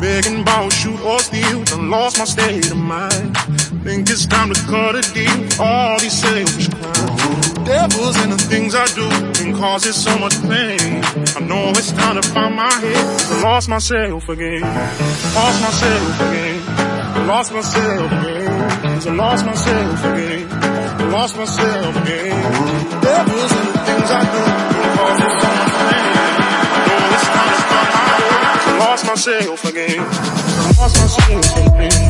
Begging about shoot or steal, I lost my state of mind. Think it's time to cut a deal all these selfish crimes. Devils and the things I do can cause it so much pain. I know it's time to find my head, I lost myself again. Lost myself again. Lost myself again. Cause I lost myself again. Lost myself again. Devils and the things I do can cause it so much pain. I know it's time to find my head, I lost myself again. cosas que te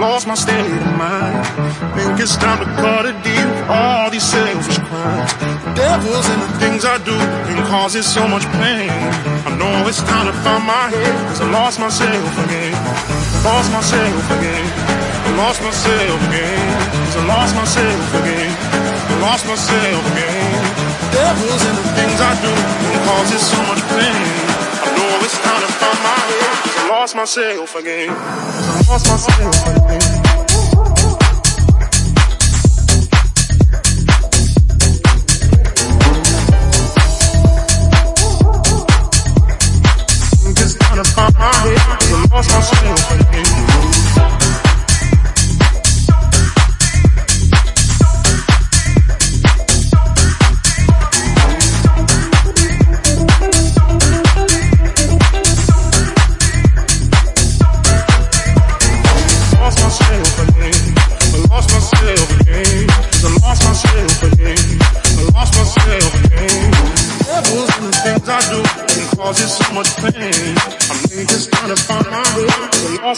lost myself again. causes so much pain. I know it's time to find my head, cause I lost myself again. Lost myself again. I lost myself again. Cause I lost myself again. I lost myself again. Devils in the things I do can causes so lost myself again. I lost myself again. lost myself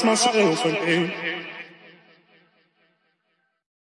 myself again.